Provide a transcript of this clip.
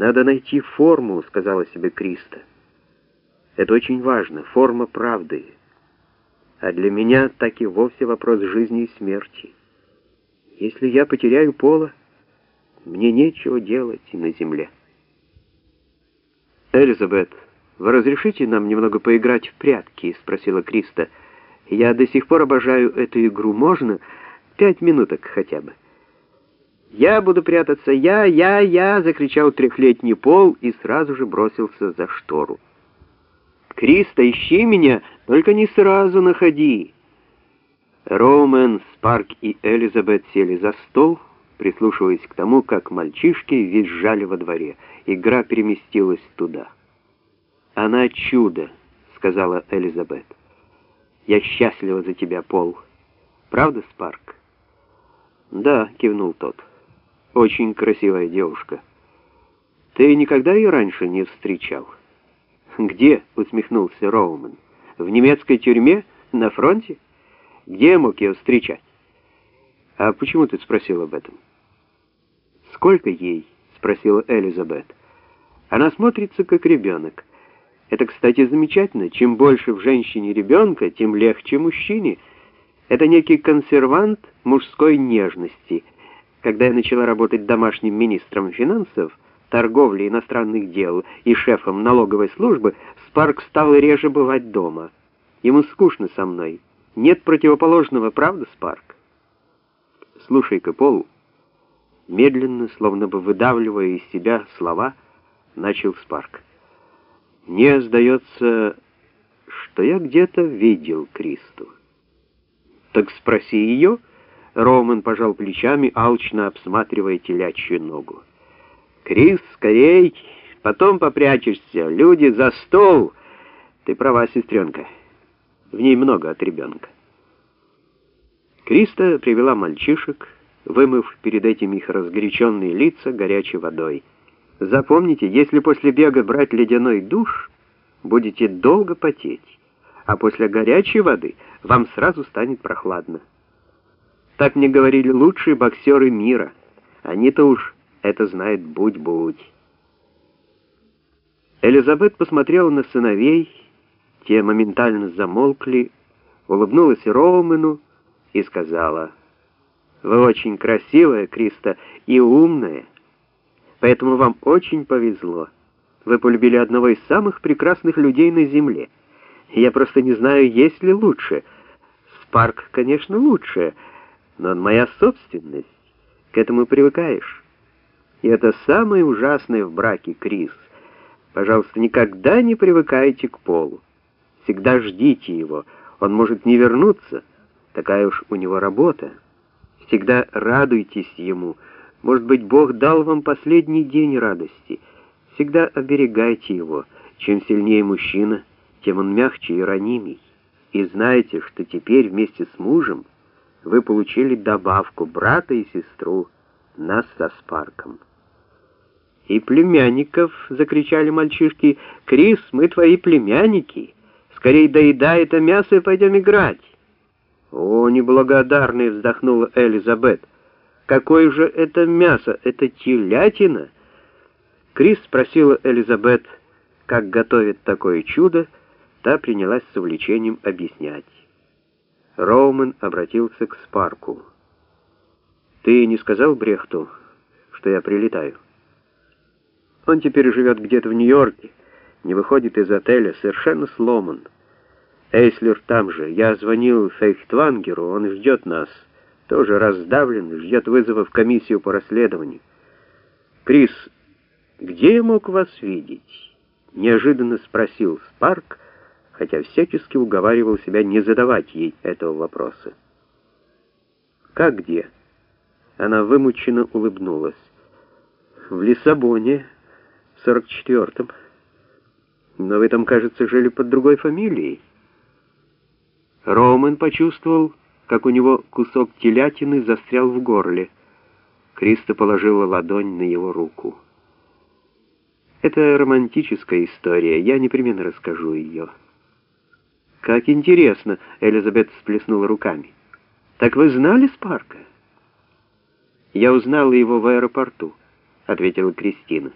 «Надо найти форму», — сказала себе Криста. «Это очень важно, форма правды. А для меня так и вовсе вопрос жизни и смерти. Если я потеряю Пола, мне нечего делать и на земле». «Элизабет, вы разрешите нам немного поиграть в прятки?» — спросила Криста. «Я до сих пор обожаю эту игру. Можно? Пять минуток хотя бы». «Я буду прятаться! Я, я, я!» — закричал трехлетний Пол и сразу же бросился за штору. «Криста, ищи меня, только не сразу находи!» Роумен, Спарк и Элизабет сели за стол, прислушиваясь к тому, как мальчишки визжали во дворе. Игра переместилась туда. «Она чудо», — сказала Элизабет. «Я счастлива за тебя, Пол. Правда, Спарк?» «Да», — кивнул тот. Очень красивая девушка. Ты никогда ее раньше не встречал? Где? усмехнулся Роуман. В немецкой тюрьме? На фронте? Где мог ее встречать? А почему ты спросил об этом? Сколько ей? спросила Элизабет. Она смотрится как ребенок. Это, кстати, замечательно. Чем больше в женщине ребенка, тем легче мужчине. Это некий консервант мужской нежности — когда я начала работать домашним министром финансов, торговли иностранных дел и шефом налоговой службы, Спарк стал реже бывать дома. Ему скучно со мной. Нет противоположного, правда, Спарк? Слушай-ка, Пол, медленно, словно бы выдавливая из себя слова, начал Спарк. Мне сдается, что я где-то видел Кристу. Так спроси ее, — Роман пожал плечами, алчно обсматривая телячью ногу. «Крис, скорей! Потом попрячешься! Люди, за стол!» «Ты права, сестренка. В ней много от ребенка». Криста привела мальчишек, вымыв перед этим их разгоряченные лица горячей водой. «Запомните, если после бега брать ледяной душ, будете долго потеть, а после горячей воды вам сразу станет прохладно». Так мне говорили лучшие боксеры мира. Они-то уж это знают будь-будь. Элизабет посмотрела на сыновей, те моментально замолкли, улыбнулась Роумену и сказала, «Вы очень красивая, Криста, и умная, поэтому вам очень повезло. Вы полюбили одного из самых прекрасных людей на Земле. Я просто не знаю, есть ли лучше. Спарк, конечно, лучше, — но он моя собственность. К этому привыкаешь. И это самое ужасное в браке, Крис. Пожалуйста, никогда не привыкайте к полу. Всегда ждите его. Он может не вернуться. Такая уж у него работа. Всегда радуйтесь ему. Может быть, Бог дал вам последний день радости. Всегда оберегайте его. Чем сильнее мужчина, тем он мягче и ранимей. И знайте, что теперь вместе с мужем вы получили добавку брата и сестру, нас со Спарком. «И племянников!» — закричали мальчишки. «Крис, мы твои племянники! Скорей доедай это мясо и пойдем играть!» «О, неблагодарный!» — вздохнула Элизабет. «Какое же это мясо? Это телятина!» Крис спросила Элизабет, как готовит такое чудо, та принялась с увлечением объяснять. Роумен обратился к Спарку. «Ты не сказал Брехту, что я прилетаю?» «Он теперь живет где-то в Нью-Йорке, не выходит из отеля, совершенно сломан. Эйслер там же. Я звонил Фейхтвангеру, он ждет нас. Тоже раздавлен, ждет вызова в комиссию по расследованию. Крис, где я мог вас видеть?» Неожиданно спросил Спарк, хотя всячески уговаривал себя не задавать ей этого вопроса. «Как где?» Она вымученно улыбнулась. «В Лиссабоне, в сорок четвертом. Но вы там, кажется, жили под другой фамилией». Роман почувствовал, как у него кусок телятины застрял в горле. Криста положила ладонь на его руку. «Это романтическая история, я непременно расскажу ее». «Как интересно!» — Элизабет всплеснула руками. «Так вы знали Спарка?» «Я узнала его в аэропорту», — ответила Кристина.